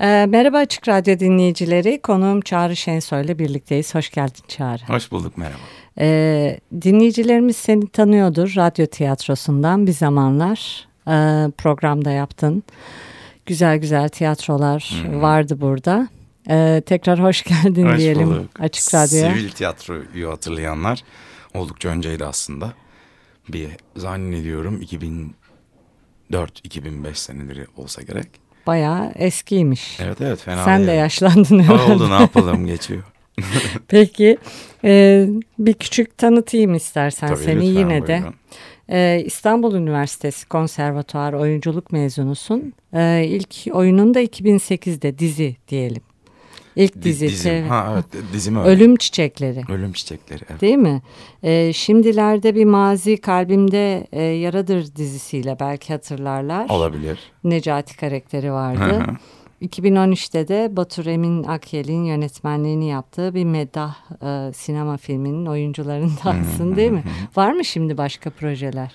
Ee, merhaba Açık Radyo dinleyicileri. Konuğum Çağrı Şensoy ile birlikteyiz. Hoş geldin Çağrı. Hoş bulduk merhaba. Ee, dinleyicilerimiz seni tanıyordur radyo tiyatrosundan bir zamanlar e, programda yaptın. Güzel güzel tiyatrolar Hmm. vardı burada. Ee, tekrar hoş geldin Hoş diyelim bulduk. Açık Radyo'ya. Sivil tiyatroyu hatırlayanlar oldukça önceydi aslında. Bir zannediyorum 2004-2005 seneleri olsa gerek. Bayağı eskiymiş. Evet evet fena Sen de değil. yaşlandın Ha, herhalde. oldu ne yapalım geçiyor. Peki e, bir küçük tanıtayım istersen Tabii, seni lütfen, yine de. Ee, İstanbul Üniversitesi Konservatuar oyunculuk mezunusun. Ee, ilk oyunun da 2008'de dizi diyelim. İlk Di- dizi. dizim. TV. Ha evet dizim öyle. Ölüm Çiçekleri. Ölüm çiçekleri. Evet. Değil mi? Ee, şimdilerde bir mazi kalbimde e, yaradır dizisiyle belki hatırlarlar. Olabilir. Necati karakteri Hı vardı. hı. 2013'te de Batur Emin Akyel'in yönetmenliğini yaptığı bir meddah e, sinema filminin oyuncularındansın değil mi? Var mı şimdi başka projeler?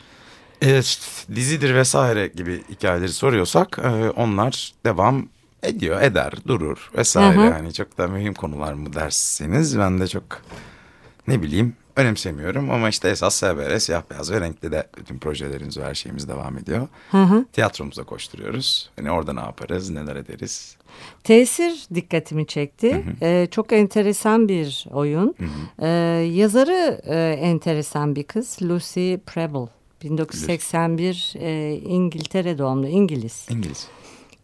Evet, dizidir vesaire gibi hikayeleri soruyorsak e, onlar devam ediyor, eder, durur vesaire. Hı hı. Yani çok da mühim konular mı derseniz ben de çok ne bileyim önemsemiyorum. Ama işte esas SBR, siyah beyaz ve renkli de bütün projelerimiz ve her şeyimiz devam ediyor. Hı hı. Tiyatromuza koşturuyoruz. Hani orada ne yaparız, neler ederiz. Tesir dikkatimi çekti. Ee, çok enteresan bir oyun. Ee, yazarı e, enteresan bir kız. Lucy Preble. 1981 e, İngiltere doğumlu İngiliz. İngiliz.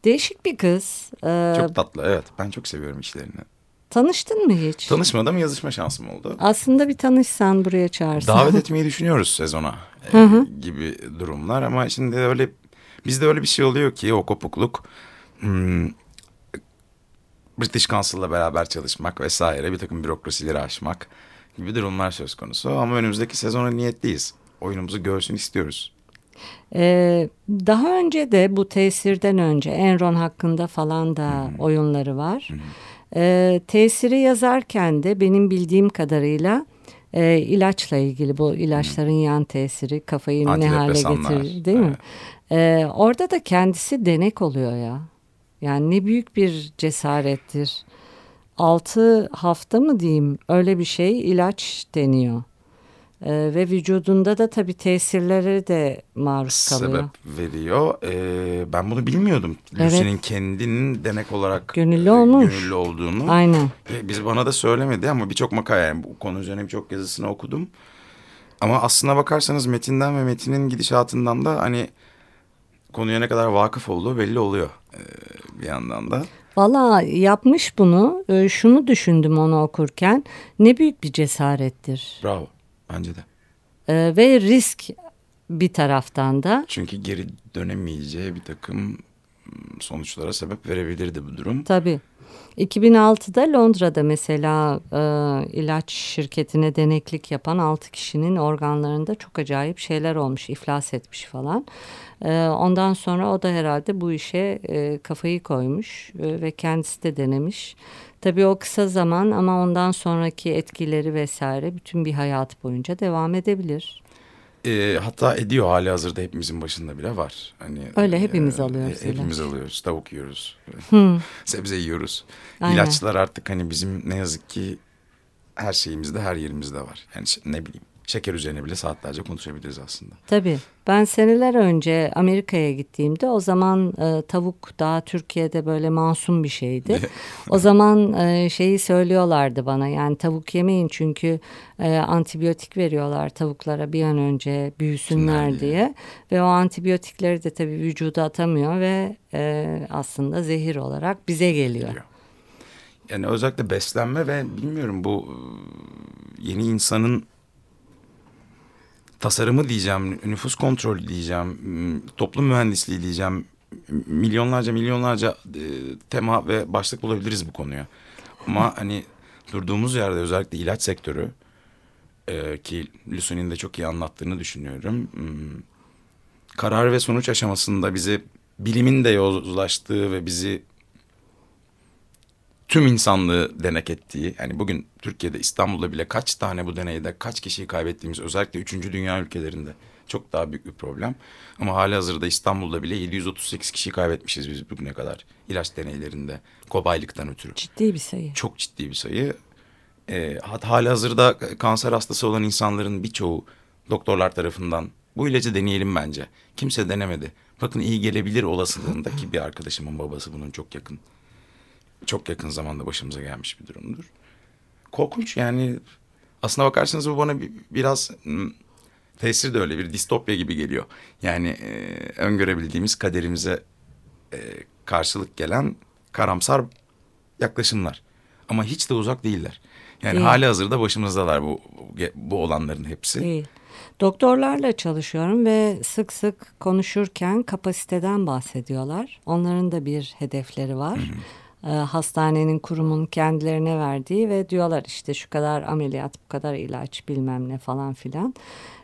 Değişik bir kız. Ee, Çok tatlı evet ben çok seviyorum işlerini. tanıştın mı hiç? Tanışmadım yazışma şansım oldu. Aslında bir tanışsan buraya çağırsan. davet etmeyi düşünüyoruz sezona e, gibi durumlar ama şimdi öyle bizde öyle bir şey oluyor ki o kopukluk hmm, British Council'la beraber çalışmak vesaire bir takım bürokrasileri aşmak gibi durumlar söz konusu ama önümüzdeki sezona niyetliyiz. Oyunumuzu görsün istiyoruz. Ee, daha önce de bu tesirden önce Enron hakkında falan da oyunları var. Ee, tesiri yazarken de benim bildiğim kadarıyla e, ilaçla ilgili bu ilaçların yan tesiri kafayı ne hale getirir değil mi? Ee, orada da kendisi denek oluyor ya. Yani ne büyük bir cesarettir. Altı hafta mı diyeyim öyle bir şey ilaç deniyor. Ee, ve vücudunda da tabii tesirlere de maruz kalıyor. Sebep veriyor. Ee, ben bunu bilmiyordum. Evet. Lucy'nin kendinin denek olarak Gönüllü e, olmuş. Gönüllü olduğunu. Aynen. E, Biz bana da söylemedi ama birçok makale yani bu konu üzerine birçok yazısını okudum. Ama aslına bakarsanız metinden ve metinin gidişatından da hani konuya ne kadar vakıf olduğu belli oluyor e, bir yandan da. Valla yapmış bunu. Ee, şunu düşündüm onu okurken. Ne büyük bir cesarettir. Bravo bence de. Ee, ve risk bir taraftan da. Çünkü geri dönemeyeceği bir takım mm, sonuçlara sebep verebilirdi bu durum. Tabii. 2006'da Londra'da mesela e, ilaç şirketine deneklik yapan 6 kişinin organlarında çok acayip şeyler olmuş, iflas etmiş falan. E, ondan sonra o da herhalde bu işe e, kafayı koymuş e, ve kendisi de denemiş. Tabii o kısa zaman ama ondan sonraki etkileri vesaire bütün bir hayat boyunca devam edebilir. E, hatta ediyor hali hazırda hepimizin başında bile var. Hani Öyle, hepimiz e, alıyoruz e, Hepimiz ilaç. alıyoruz. Tavuk yiyoruz. Hı. Sebze yiyoruz. Aynen. İlaçlar artık hani bizim ne yazık ki her şeyimizde her yerimizde var. Yani ne bileyim şeker üzerine bile saatlerce konuşabiliriz aslında. Tabii. Ben seneler önce Amerika'ya gittiğimde o zaman e, tavuk daha Türkiye'de böyle masum bir şeydi. o zaman e, şeyi söylüyorlardı bana yani tavuk yemeyin çünkü e, antibiyotik veriyorlar tavuklara bir an önce büyüsünler diye. diye. Ve o antibiyotikleri de tabii vücuda atamıyor ve e, aslında zehir olarak bize geliyor. Geliyor. Yani özellikle beslenme ve bilmiyorum bu e, yeni insanın tasarımı diyeceğim, nüfus kontrolü diyeceğim, toplum mühendisliği diyeceğim. Milyonlarca milyonlarca e, tema ve başlık bulabiliriz bu konuya. Ama hani durduğumuz yerde özellikle ilaç sektörü e, ki Lucy'nin de çok iyi anlattığını düşünüyorum. Karar ve sonuç aşamasında bizi bilimin de yozlaştığı ve bizi tüm insanlığı denek ettiği yani bugün Türkiye'de İstanbul'da bile kaç tane bu deneyde kaç kişiyi kaybettiğimiz özellikle üçüncü dünya ülkelerinde çok daha büyük bir problem. Ama hali hazırda İstanbul'da bile 738 kişi kaybetmişiz biz bugüne kadar ilaç deneylerinde kobaylıktan ötürü. Ciddi bir sayı. Çok ciddi bir sayı. E, hali hazırda kanser hastası olan insanların birçoğu doktorlar tarafından bu ilacı deneyelim bence. Kimse denemedi. Bakın iyi gelebilir olasılığındaki bir arkadaşımın babası bunun çok yakın. Çok yakın zamanda başımıza gelmiş bir durumdur. Korkunç yani aslına bakarsanız bu bana bir, biraz hmm, tesir de öyle bir distopya gibi geliyor. Yani e, öngörebildiğimiz kaderimize e, karşılık gelen karamsar yaklaşımlar. Ama hiç de uzak değiller. Yani Değil. hali hazırda başımızdalar bu bu olanların hepsi. Değil. Doktorlarla çalışıyorum ve sık sık konuşurken kapasiteden bahsediyorlar. Onların da bir hedefleri var. Ee, hastanenin kurumun kendilerine verdiği ve diyorlar işte şu kadar ameliyat, bu kadar ilaç bilmem ne falan filan.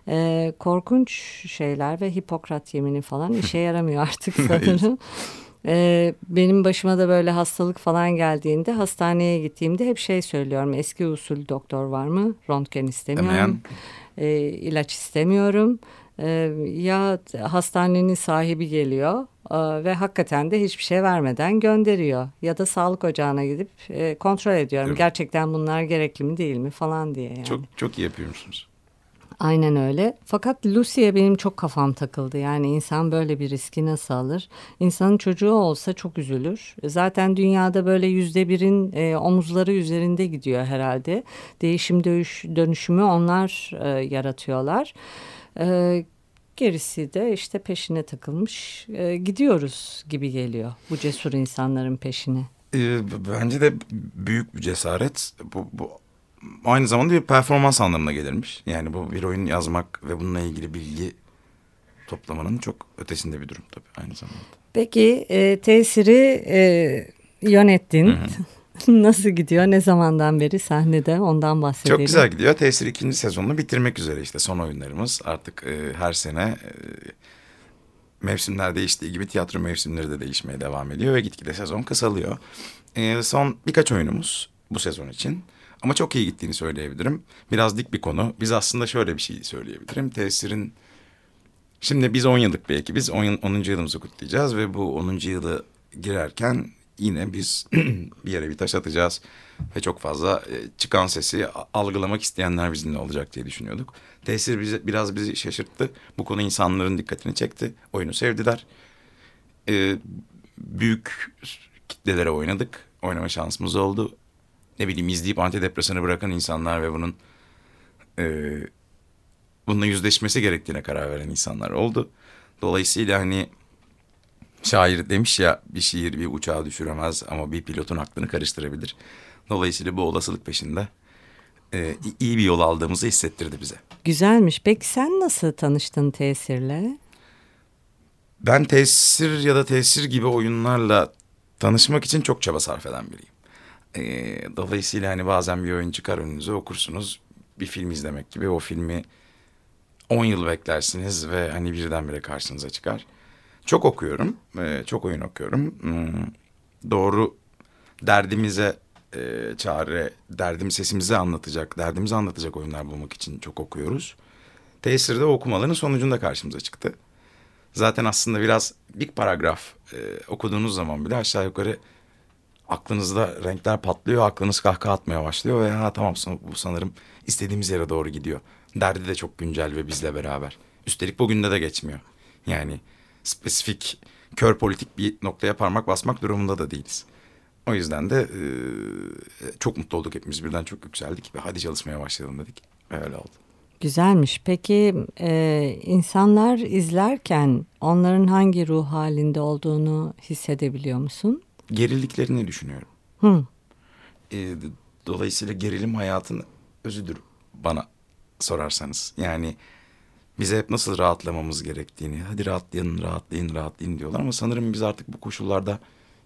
Ee, korkunç şeyler ve Hipokrat yemini falan işe yaramıyor artık sanırım. Ee, benim başıma da böyle hastalık falan geldiğinde hastaneye gittiğimde hep şey söylüyorum. Eski usul doktor var mı? Röntgen istemiyorum. Demeyen. Ee, ilaç istemiyorum. Ee, ya hastanenin sahibi geliyor e, ve hakikaten de hiçbir şey vermeden gönderiyor. Ya da sağlık ocağına gidip e, kontrol ediyorum. Evet. Gerçekten bunlar gerekli mi değil mi falan diye yani. Çok çok iyi yapıyorsunuz. Aynen öyle. Fakat Lucy'ye benim çok kafam takıldı. Yani insan böyle bir riski nasıl alır? İnsanın çocuğu olsa çok üzülür. Zaten dünyada böyle yüzde birin e, omuzları üzerinde gidiyor herhalde. Değişim dönüş, dönüşümü onlar e, yaratıyorlar. E, gerisi de işte peşine takılmış e, gidiyoruz gibi geliyor bu cesur insanların peşine. Ee, bence de büyük bir cesaret. Bu, bu aynı zamanda bir performans anlamına gelirmiş. Yani bu bir oyun yazmak ve bununla ilgili bilgi toplamanın çok ötesinde bir durum tabii aynı zamanda. Peki e, tesiri e, yönettin. Nasıl gidiyor? Ne zamandan beri sahnede? Ondan bahsedelim. Çok güzel gidiyor. Tesir ikinci sezonunu bitirmek üzere işte son oyunlarımız. Artık e, her sene e, mevsimler değiştiği gibi tiyatro mevsimleri de değişmeye devam ediyor ve gitgide sezon kısalıyor. E, son birkaç oyunumuz bu sezon için. Ama çok iyi gittiğini söyleyebilirim. Biraz dik bir konu. Biz aslında şöyle bir şey söyleyebilirim. Tesirin Şimdi biz 10 yıllık bir ekibiz. 10, 10. yılımızı kutlayacağız ve bu 10. yılı girerken yine biz bir yere bir taş atacağız ve çok fazla e, çıkan sesi algılamak isteyenler bizimle olacak diye düşünüyorduk. Tesir bize, biraz bizi şaşırttı. Bu konu insanların dikkatini çekti. Oyunu sevdiler. Ee, büyük kitlelere oynadık. Oynama şansımız oldu. Ne bileyim izleyip antidepresanı bırakan insanlar ve bunun e, bununla yüzleşmesi gerektiğine karar veren insanlar oldu. Dolayısıyla hani şair demiş ya bir şiir bir uçağı düşüremez ama bir pilotun aklını karıştırabilir. Dolayısıyla bu olasılık peşinde e, iyi bir yol aldığımızı hissettirdi bize. Güzelmiş. Peki sen nasıl tanıştın tesirle? Ben tesir ya da tesir gibi oyunlarla tanışmak için çok çaba sarf eden biriyim. Ee, dolayısıyla hani bazen bir oyun çıkar önünüze okursunuz. Bir film izlemek gibi o filmi 10 yıl beklersiniz ve hani birdenbire karşınıza çıkar. Çok okuyorum, ee, çok oyun okuyorum. Hmm, doğru derdimize e, çare, derdim sesimizi anlatacak, derdimizi anlatacak oyunlar bulmak için çok okuyoruz. Tesir'de okumaların sonucunda karşımıza çıktı. Zaten aslında biraz bir paragraf e, okuduğunuz zaman bile aşağı yukarı aklınızda renkler patlıyor, aklınız kahkaha atmaya başlıyor ve ha tamam bu sanırım istediğimiz yere doğru gidiyor. Derdi de çok güncel ve bizle beraber. Üstelik bugünde de geçmiyor. Yani spesifik kör politik bir noktaya parmak basmak durumunda da değiliz. O yüzden de e, çok mutlu olduk hepimiz birden çok yükseldik ve hadi çalışmaya başlayalım dedik öyle oldu. Güzelmiş. Peki e, insanlar izlerken onların hangi ruh halinde olduğunu hissedebiliyor musun? Gerildiklerini düşünüyorum. Hı. E, dolayısıyla gerilim hayatın özüdür bana sorarsanız. Yani bize hep nasıl rahatlamamız gerektiğini, hadi rahatlayın, rahatlayın, rahatlayın diyorlar. Ama sanırım biz artık bu koşullarda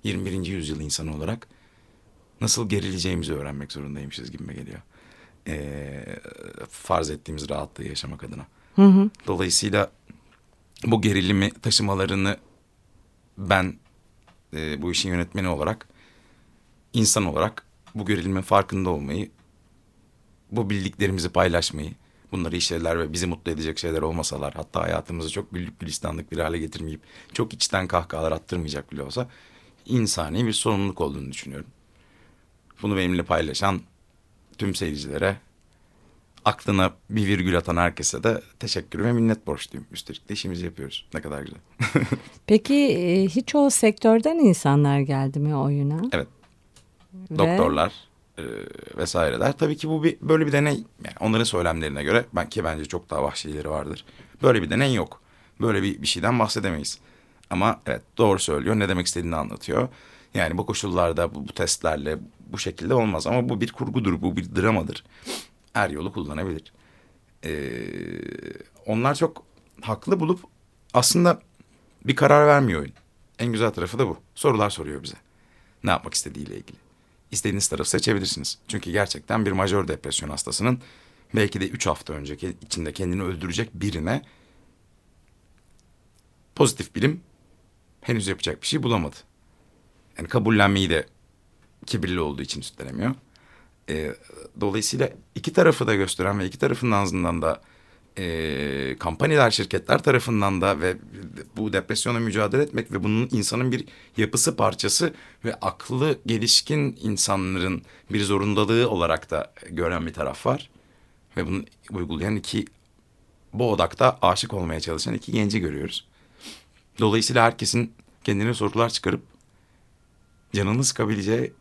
21. yüzyıl insanı olarak nasıl gerileceğimizi öğrenmek zorundaymışız gibime geliyor. Ee, farz ettiğimiz rahatlığı yaşamak adına. Hı hı. Dolayısıyla bu gerilimi taşımalarını ben e, bu işin yönetmeni olarak insan olarak bu gerilimin farkında olmayı, bu bildiklerimizi paylaşmayı, bunları işlerler ve bizi mutlu edecek şeyler olmasalar, hatta hayatımızı çok güllük gülistanlık bir hale getirmeyip çok içten kahkahalar attırmayacak bile olsa insani bir sorumluluk olduğunu düşünüyorum. Bunu benimle paylaşan tüm seyircilere, aklına bir virgül atan herkese de teşekkür ve minnet borçluyum. Üstelik de işimizi yapıyoruz. Ne kadar güzel. Peki e, hiç o sektörden insanlar geldi mi oyuna? Evet. Ve- Doktorlar e, vesaireler. Tabii ki bu bir böyle bir deney. Yani onların söylemlerine göre ben ki bence çok daha vahşileri vardır. Böyle bir deney yok. Böyle bir, bir şeyden bahsedemeyiz. Ama evet doğru söylüyor. Ne demek istediğini anlatıyor. Yani bu koşullarda bu, bu testlerle bu şekilde olmaz. Ama bu bir kurgudur. Bu bir dramadır. Her yolu kullanabilir. Ee, onlar çok haklı bulup aslında bir karar vermiyor oyun. En güzel tarafı da bu. Sorular soruyor bize. Ne yapmak istediğiyle ilgili. İstediğiniz tarafı seçebilirsiniz. Çünkü gerçekten bir majör depresyon hastasının belki de üç hafta önceki içinde kendini öldürecek birine pozitif bilim henüz yapacak bir şey bulamadı. Yani kabullenmeyi de kibirli olduğu için üstlenemiyor. Ee, dolayısıyla iki tarafı da gösteren ve iki tarafın ağzından da e, kampanyalar, şirketler tarafından da ve bu depresyona mücadele etmek ve bunun insanın bir yapısı parçası ve aklı gelişkin insanların bir zorundalığı olarak da gören bir taraf var. Ve bunu uygulayan iki, bu odakta aşık olmaya çalışan iki genci görüyoruz. Dolayısıyla herkesin kendine sorular çıkarıp canını sıkabileceği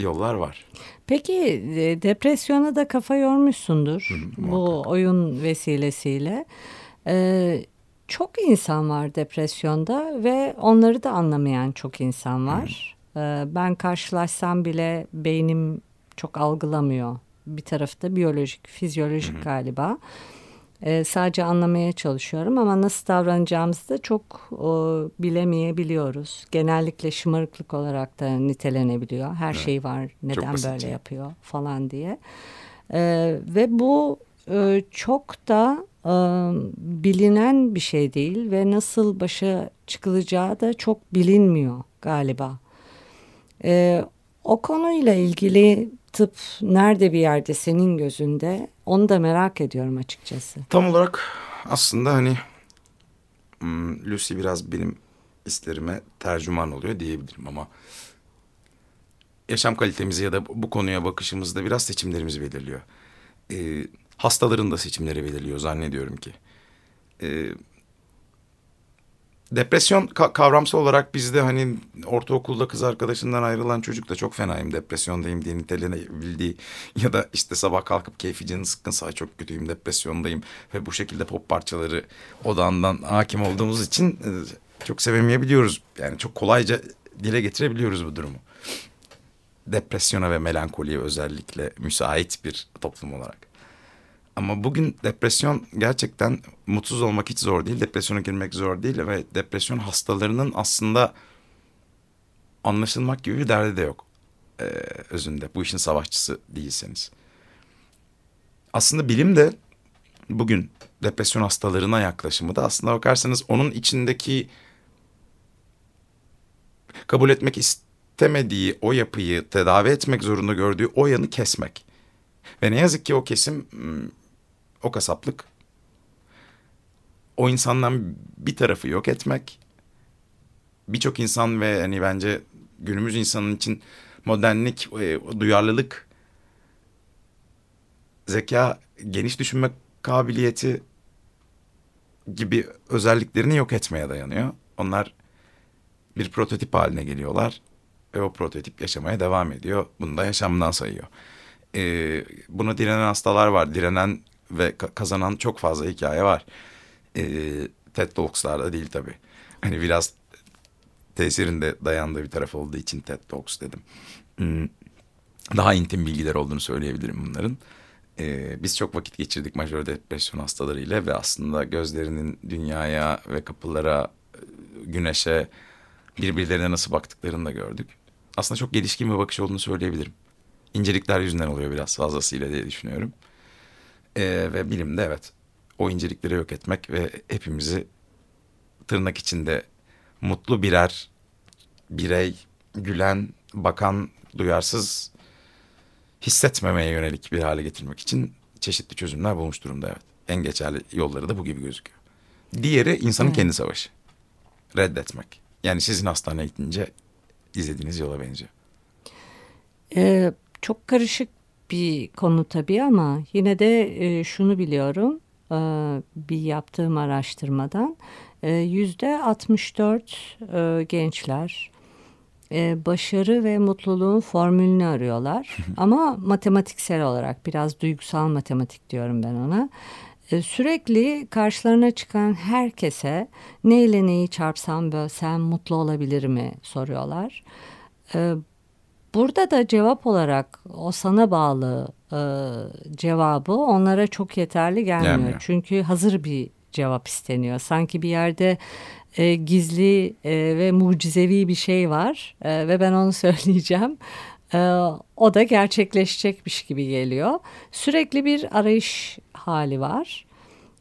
yollar var. Peki e, depresyona da kafa yormuşsundur Hı, bu muhakkak. oyun vesilesiyle. Ee, çok insan var depresyonda ve onları da anlamayan çok insan var. Ee, ben karşılaşsam bile beynim çok algılamıyor. Bir tarafı da biyolojik, fizyolojik galiba. Ee, sadece anlamaya çalışıyorum ama nasıl davranacağımızı da çok o, bilemeyebiliyoruz. Genellikle şımarıklık olarak da nitelenebiliyor. Her şey var, neden böyle yapıyor falan diye. Ee, ve bu e, çok da e, bilinen bir şey değil ve nasıl başa çıkılacağı da çok bilinmiyor galiba. Ee, o konuyla ilgili tıp nerede bir yerde senin gözünde onu da merak ediyorum açıkçası. Tam olarak aslında hani hmm, Lucy biraz benim hislerime tercüman oluyor diyebilirim ama yaşam kalitemizi ya da bu konuya bakışımızda biraz seçimlerimizi belirliyor. Ee, hastaların da seçimleri belirliyor zannediyorum ki. Ee, depresyon ka- kavramsal olarak bizde hani ortaokulda kız arkadaşından ayrılan çocuk da çok fenayım depresyondayım diye nitelenebildiği ya da işte sabah kalkıp keyfi canı sıkkınsa "Ay çok kötüyüm depresyondayım ve bu şekilde pop parçaları odağından hakim olduğumuz için e, çok sevemeyebiliyoruz. Yani çok kolayca dile getirebiliyoruz bu durumu. Depresyona ve melankoliye özellikle müsait bir toplum olarak. Ama bugün depresyon gerçekten mutsuz olmak hiç zor değil. Depresyona girmek zor değil ve depresyon hastalarının aslında anlaşılmak gibi bir derdi de yok. Ee, özünde bu işin savaşçısı değilseniz. Aslında bilim de bugün depresyon hastalarına yaklaşımı da aslında bakarsanız onun içindeki kabul etmek istemediği o yapıyı tedavi etmek zorunda gördüğü o yanı kesmek. Ve ne yazık ki o kesim hmm, o kasaplık o insandan bir tarafı yok etmek. Birçok insan ve hani bence günümüz insanın için modernlik, e, duyarlılık, zeka, geniş düşünme kabiliyeti gibi özelliklerini yok etmeye dayanıyor. Onlar bir prototip haline geliyorlar ve o prototip yaşamaya devam ediyor. Bunu da yaşamdan sayıyor. Ee, buna direnen hastalar var. Direnen ve ka- kazanan çok fazla hikaye var. Ee, TED Talks'larda değil tabii. Hani biraz tesirinde dayandığı bir taraf olduğu için TED Talks dedim. Hmm, Daha intim bilgiler olduğunu söyleyebilirim bunların. Ee, biz çok vakit geçirdik majör depresyon hastalarıyla ve aslında gözlerinin dünyaya ve kapılara, e, güneşe birbirlerine nasıl baktıklarını da gördük. aslında çok gelişkin bir bakış olduğunu söyleyebilirim. İncelikler yüzünden oluyor biraz fazlasıyla diye düşünüyorum. Ee, ve bilimde evet o incelikleri yok etmek ve hepimizi tırnak içinde mutlu birer birey, gülen, bakan, duyarsız hissetmemeye yönelik bir hale getirmek için çeşitli çözümler bulmuş durumda evet. En geçerli yolları da bu gibi gözüküyor. Diğeri insanın Evet. kendi savaşı. Reddetmek. Yani sizin hastaneye gidince izlediğiniz yola benziyor. Ee, çok karışık bir konu tabii ama yine de e, şunu biliyorum e, bir yaptığım araştırmadan e, yüzde 64 e, gençler e, başarı ve mutluluğun formülünü arıyorlar ama matematiksel olarak biraz duygusal matematik diyorum ben ona. Sürekli karşılarına çıkan herkese neyle neyi çarpsam bölsem mutlu olabilir mi soruyorlar. Burada da cevap olarak o sana bağlı e, cevabı onlara çok yeterli gelmiyor. Gelmiyor. Çünkü hazır bir cevap isteniyor. Sanki bir yerde e, gizli e, ve mucizevi bir şey var e, ve ben onu söyleyeceğim. E, o da gerçekleşecekmiş gibi geliyor. Sürekli bir arayış hali var.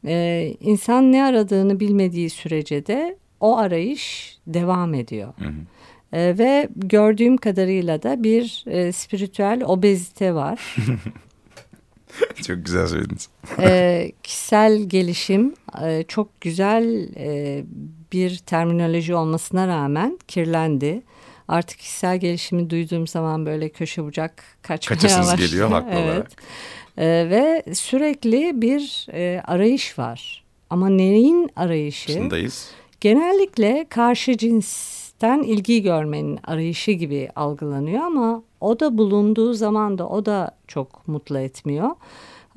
E, insan ne aradığını bilmediği sürece de o arayış devam ediyor. Hı hı. Ee, ve gördüğüm kadarıyla da bir e, spiritüel obezite var. Çok güzel söylediniz. Ee, kişisel gelişim e, çok güzel e, bir terminoloji olmasına rağmen kirlendi. Artık kişisel gelişimi duyduğum zaman böyle köşe bucak kaçmaya Kaçasınız başlıyor. geliyor haklı Evet. olarak. Ee, ve sürekli bir e, arayış var. Ama neyin arayışı? Şundayız. Genellikle karşı cinsten ilgi görmenin arayışı gibi algılanıyor ama o da bulunduğu zaman da o da çok mutlu etmiyor.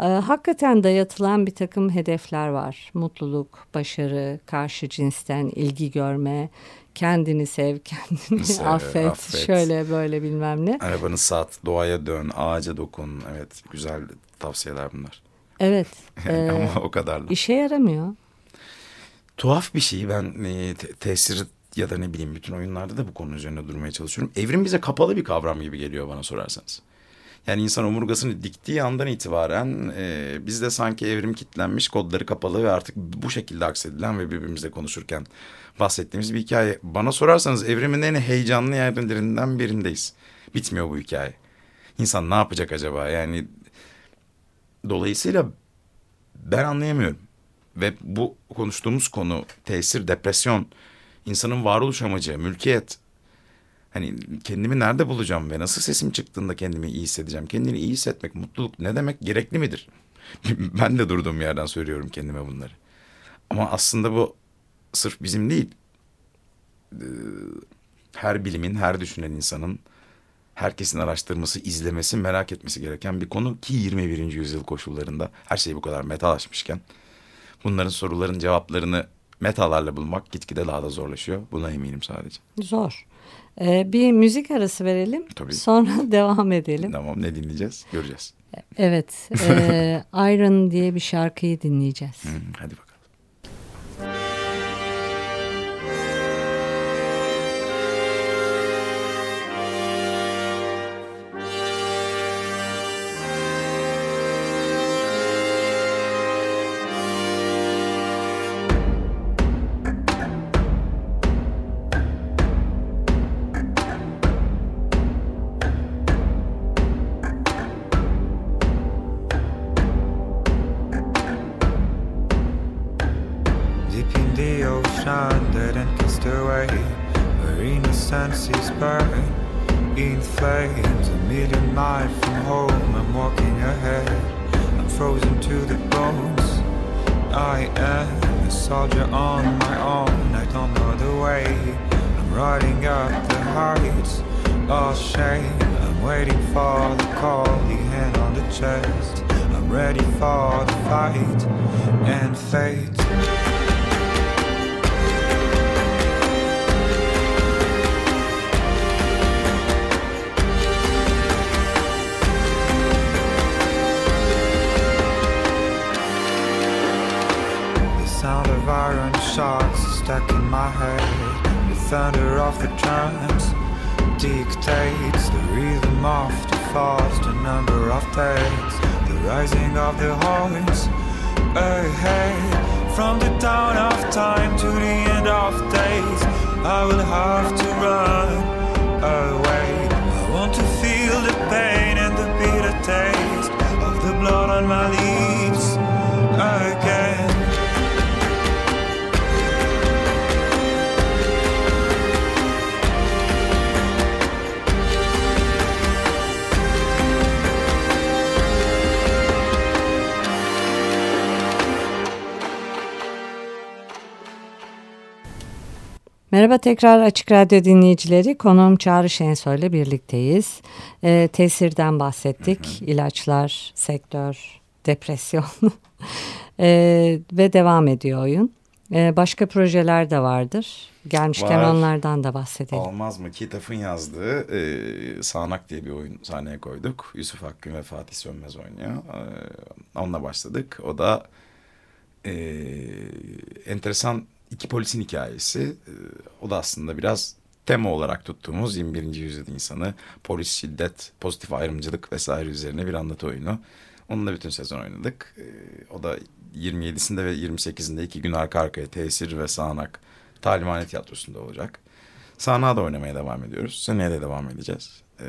Ee, hakikaten dayatılan bir takım hedefler var. Mutluluk, başarı, karşı cinsten ilgi görme, kendini sev, kendini Sev, affet, affet. şöyle böyle bilmem ne. Arabanı sat, doğaya dön, ağaca dokun. Evet güzel tavsiyeler bunlar. Evet, Yani e, ama o kadar da. işe yaramıyor. Tuhaf bir şey. Ben e, te- tesir ya da ne bileyim bütün oyunlarda da bu konu üzerine durmaya çalışıyorum. Evrim bize kapalı bir kavram gibi geliyor bana sorarsanız. Yani insan omurgasını diktiği andan itibaren e, bizde sanki evrim kitlenmiş, kodları kapalı ve artık bu şekilde aksedilen ve birbirimizle konuşurken bahsettiğimiz bir hikaye. Bana sorarsanız evrimin en heyecanlı yerlerinden birindeyiz. Bitmiyor bu hikaye. İnsan ne yapacak acaba? Yani dolayısıyla ben anlayamıyorum. Ve bu konuştuğumuz konu tesir, depresyon, insanın varoluş amacı, mülkiyet. Hani kendimi nerede bulacağım ve nasıl sesim çıktığında kendimi iyi hissedeceğim? Kendini iyi hissetmek, mutluluk ne demek? Gerekli midir? ben de durduğum yerden söylüyorum kendime bunları. Ama aslında bu sırf bizim değil. Ee, Her bilimin, her düşünen insanın herkesin araştırması, izlemesi, merak etmesi gereken bir konu ki 21. yüzyıl koşullarında her şey bu kadar metalaşmışken bunların soruların cevaplarını metalarla bulmak gitgide daha da zorlaşıyor. Buna eminim sadece. Zor. E, bir müzik arası verelim. Tabii. Sonra devam edelim. Tamam ne dinleyeceğiz? Göreceğiz. Evet, e, Iron diye bir şarkıyı dinleyeceğiz. Hadi bakalım. Waiting for the call, the hand on the chest. I'm ready for the fight and fate. The sound of iron shots stuck in my head. The thunder of the drums dictates the rhythm of the fast, the number of days, the rising of the hearts ahead. From the dawn of time to the end of days, I will have to run away. I want to feel the pain and the bitter taste of the blood on my lips again. Merhaba tekrar Açık Radyo dinleyicileri. Konuğum Çağrı Şensoy ile birlikteyiz. Ee, tesirden bahsettik. İlaçlar, sektör, depresyon Ee, ve devam ediyor oyun. Ee, başka projeler de vardır. Gelmişken Var. onlardan da bahsedelim. Olmaz mı? Kitaf'ın yazdığı e, Sağanak diye bir oyun sahneye koyduk. Yusuf Akgün ve Fatih Sönmez oynuyor. E, onunla başladık. O da e, enteresan iki polisin hikayesi. E, o da aslında biraz tema olarak tuttuğumuz 21. yüzyıl insanı, polis, şiddet, pozitif ayrımcılık vesaire üzerine bir anlatı oyunu. Onunla bütün sezon oynadık. E, o da 27'sinde ve 28'inde iki gün arka arkaya Tesir ve Sağanak Talimhane Tiyatrosu'nda olacak. Sahna da oynamaya devam ediyoruz. Seneye de devam edeceğiz. Ee,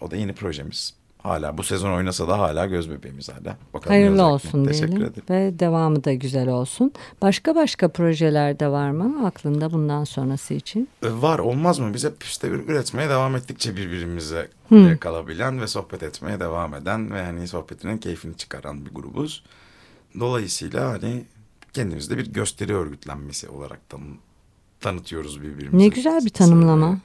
o da yeni projemiz. Hala bu sezon oynasa da hala göz bebeğimiz hala. Bakalım Hayırlı olacak mı? olsun Teşekkür diyelim ederim. ve devamı da güzel olsun. Başka başka projeler de var mı aklında bundan sonrası için? Ee, Var olmaz mı? Biz hep işte üretmeye devam ettikçe birbirimize e, kalabilen ve sohbet etmeye devam eden ve hani sohbetinin keyfini çıkaran bir grubuz. Dolayısıyla hani kendimizde bir gösteri örgütlenmesi olarak tan tanıtıyoruz birbirimize. Ne güzel bir tanımlama.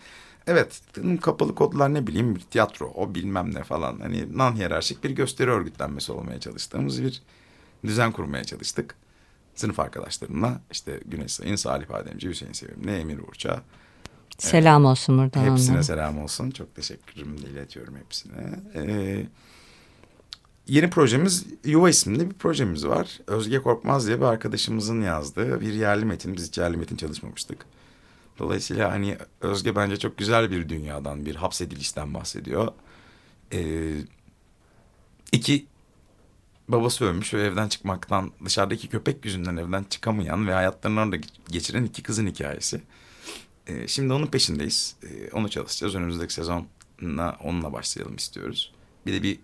Evet, kapalı kodlar ne bileyim bir tiyatro, o bilmem ne falan. Hani non hiyerarşik bir gösteri örgütlenmesi olmaya çalıştığımız bir düzen kurmaya çalıştık. Sınıf arkadaşlarımla işte Güneş Sayın, Salih Bademci, Hüseyin Sevimli, Emir Uğurça. Selam olsun buradan Hepsine onlara. selam olsun. Çok teşekkürümü de iletiyorum hepsine. Ee, yeni projemiz Yuva isimli bir projemiz var. Özge Korkmaz diye bir arkadaşımızın yazdığı bir yerli metin. Biz hiç yerli metin çalışmamıştık. Dolayısıyla hani Özge bence çok güzel bir dünyadan, bir hapsedilişten bahsediyor. Ee, iki babası ölmüş ve evden çıkmaktan, dışarıdaki köpek yüzünden evden çıkamayan ve hayatlarını orada geçiren iki kızın hikayesi. Ee, şimdi onun peşindeyiz. Ee, onu çalışacağız. Önümüzdeki sezonla onunla başlayalım istiyoruz. Bir de bir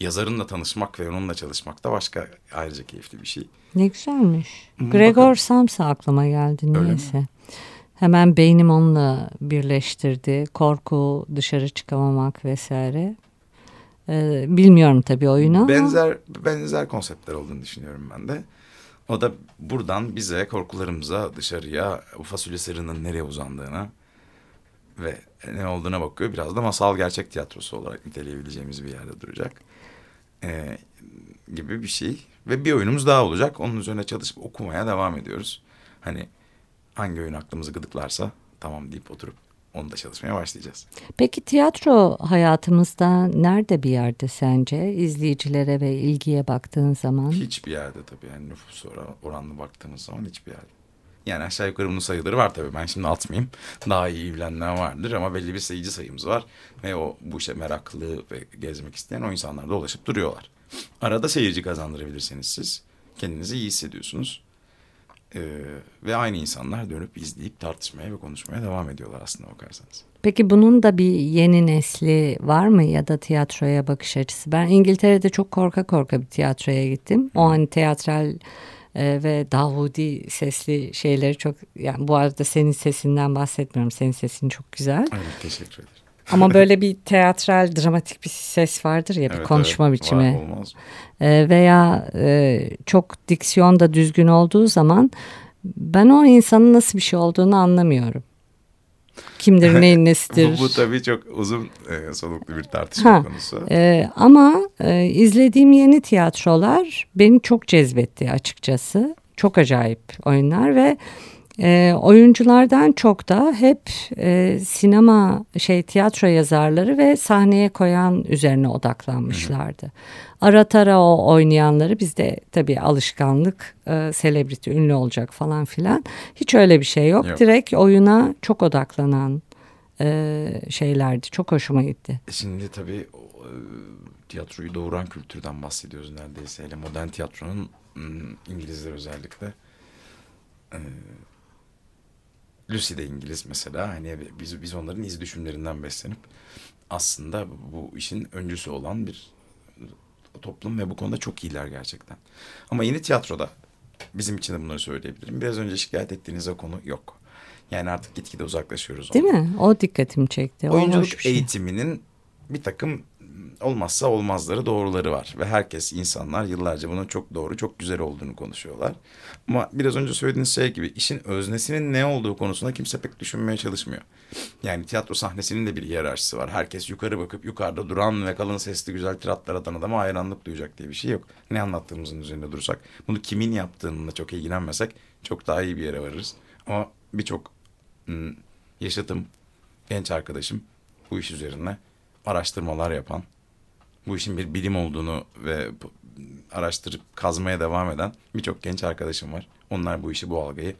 yazarınla tanışmak ve onunla çalışmak da başka ayrıca keyifli bir şey. Ne güzelmiş. Gregor. Samsa aklıma geldi niyeyse. Hemen beynim onunla birleştirdi. Korku, dışarı çıkamamak vesaire. Ee, bilmiyorum tabii oyunu ama Benzer benzer konseptler olduğunu düşünüyorum ben de. O da buradan bize korkularımıza dışarıya bu fasulye sırrının nereye uzandığına ve ne olduğuna bakıyor. Biraz da masal gerçek tiyatrosu olarak niteleyebileceğimiz bir yerde duracak. Ee, gibi bir şey. Ve bir oyunumuz daha olacak. Onun üzerine çalışıp okumaya devam ediyoruz. Hani hangi oyun aklımızı gıdıklarsa tamam deyip oturup onu da çalışmaya başlayacağız. Peki tiyatro hayatımızda nerede bir yerde sence? İzleyicilere ve ilgiye baktığın zaman. Hiçbir yerde tabii yani nüfus ora- oranlı baktığımız zaman hiçbir yerde. Yani aşağı yukarı bunun sayıları var tabii. Ben şimdi atmayayım. Daha iyi bilenler vardır ama belli bir seyirci sayımız var. Ve o bu işe meraklı ve gezmek isteyen o insanlar da ulaşıp duruyorlar. Arada seyirci kazandırabilirseniz siz kendinizi iyi hissediyorsunuz. Ee, ve aynı insanlar dönüp izleyip tartışmaya ve konuşmaya devam ediyorlar aslında bakarsanız. Peki bunun da bir yeni nesli var mı ya da tiyatroya bakış açısı? Ben İngiltere'de çok korka korka bir tiyatroya gittim. O hani teatral e, ve Davudi sesli şeyleri çok yani bu arada senin sesinden bahsetmiyorum. Senin sesin çok güzel. Evet teşekkür ederim. Ama böyle bir teatral dramatik bir ses vardır ya bir Evet, konuşma evet. biçimi. Var, olmaz? E, veya e, çok diksiyon da düzgün olduğu zaman ben o insanın nasıl bir şey olduğunu anlamıyorum. Kimdir, neyin nesidir? Bu, bu tabii çok uzun e, soluklu bir tartışma Ha, konusu. e, ama e, izlediğim yeni tiyatrolar beni çok cezbetti açıkçası. Çok acayip oyunlar ve e, oyunculardan çok da hep e, sinema şey tiyatro yazarları ve sahneye koyan üzerine odaklanmışlardı. Ara tara o oynayanları bizde tabii alışkanlık e, selebriti ünlü olacak falan filan hiç öyle bir şey yok. Yok. Direkt oyuna çok odaklanan e, şeylerdi. Çok hoşuma gitti. E Şimdi tabii o, e, tiyatroyu doğuran kültürden bahsediyoruz neredeyse. Hele modern tiyatronun İngilizler özellikle. E, Lucy de İngiliz mesela. Hani biz, biz onların iz düşümlerinden beslenip aslında bu işin öncüsü olan bir toplum ve bu konuda çok iyiler gerçekten. Ama yeni tiyatroda bizim için de bunları söyleyebilirim. Biraz önce şikayet ettiğiniz o konu yok. Yani artık gitgide uzaklaşıyoruz. Değil ondan. mi? O dikkatimi çekti. Oyunculuk şey. eğitiminin bir takım olmazsa olmazları doğruları var. Ve herkes insanlar yıllarca bunun çok doğru çok güzel olduğunu konuşuyorlar. Ama biraz önce söylediğiniz şey gibi işin öznesinin ne olduğu konusunda kimse pek düşünmeye çalışmıyor. Yani tiyatro sahnesinin de bir hiyerarşisi var. Herkes yukarı bakıp yukarıda duran ve kalın sesli güzel tiratlar atan adama hayranlık duyacak diye bir şey yok. Ne anlattığımızın üzerinde durursak bunu kimin yaptığını çok ilgilenmesek çok daha iyi bir yere varırız. Ama birçok yaşatım genç arkadaşım bu iş üzerine araştırmalar yapan, bu işin bir bilim olduğunu ve araştırıp kazmaya devam eden birçok genç arkadaşım var. Onlar bu işi, bu algıyı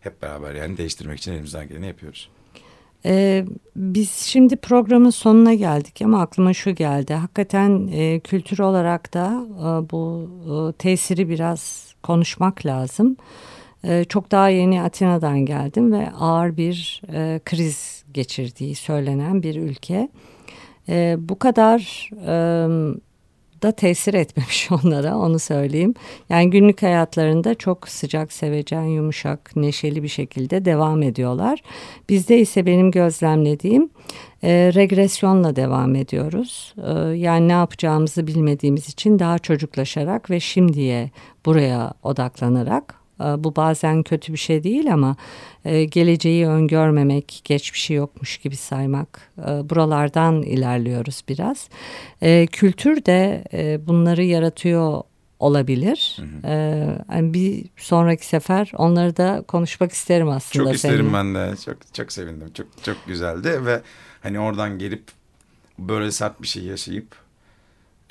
hep beraber yani değiştirmek için elimizden geleni yapıyoruz. Ee, biz şimdi programın sonuna geldik ama aklıma şu geldi. Hakikaten e, kültür olarak da e, bu e, tesiri biraz konuşmak lazım. E, çok daha yeni Atina'dan geldim ve ağır bir e, kriz geçirdiği söylenen bir ülke e, bu kadar e, da tesir etmemiş onlara onu söyleyeyim. Yani günlük hayatlarında çok sıcak, sevecen, yumuşak, neşeli bir şekilde devam ediyorlar. Bizde ise benim gözlemlediğim e, regresyonla devam ediyoruz. E, yani ne yapacağımızı bilmediğimiz için daha çocuklaşarak ve şimdiye buraya odaklanarak bu bazen kötü bir şey değil ama e, geleceği öngörmemek, geçmişi yokmuş gibi saymak e, buralardan ilerliyoruz biraz. E, kültür de bunları yaratıyor olabilir. Hı hı. yani bir sonraki sefer onları da konuşmak isterim aslında. Çok isterim seninle. ben de. Çok çok sevindim. Çok çok güzeldi ve hani oradan gelip böyle sert bir şey yaşayıp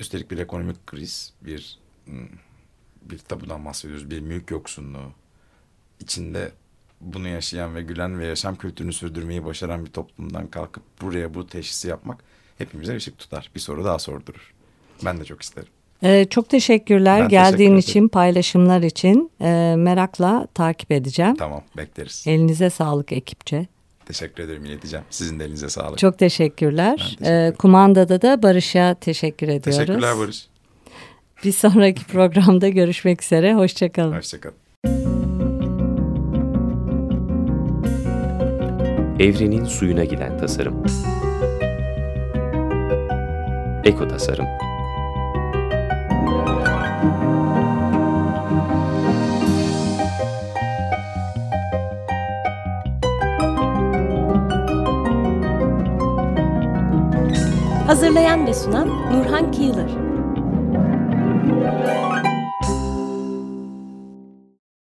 üstelik bir ekonomik kriz, bir hmm, bir tabudan bahsediyoruz. Bir mülk yoksunluğu. içinde bunu yaşayan ve gülen ve yaşam kültürünü sürdürmeyi başaran bir toplumdan kalkıp buraya bu teşhisi yapmak hepimize ışık tutar. Bir soru daha sordurur. Ben de çok isterim. Ee, çok teşekkürler ben geldiğin teşekkür için, paylaşımlar için. Ee, merakla takip edeceğim. Tamam, bekleriz. Elinize sağlık ekipçe. Teşekkür ederim ileteceğim. Sizin de elinize sağlık. Çok teşekkürler. Teşekkür ee, kumandada da Barış'a teşekkür ediyoruz. Teşekkürler Barış. Bir sonraki programda görüşmek üzere. Hoşçakalın. Hoşçakalın. Evrenin suyuna giden tasarım. Eko tasarım. Hazırlayan ve sunan Nurhan Kiyılır. Bye.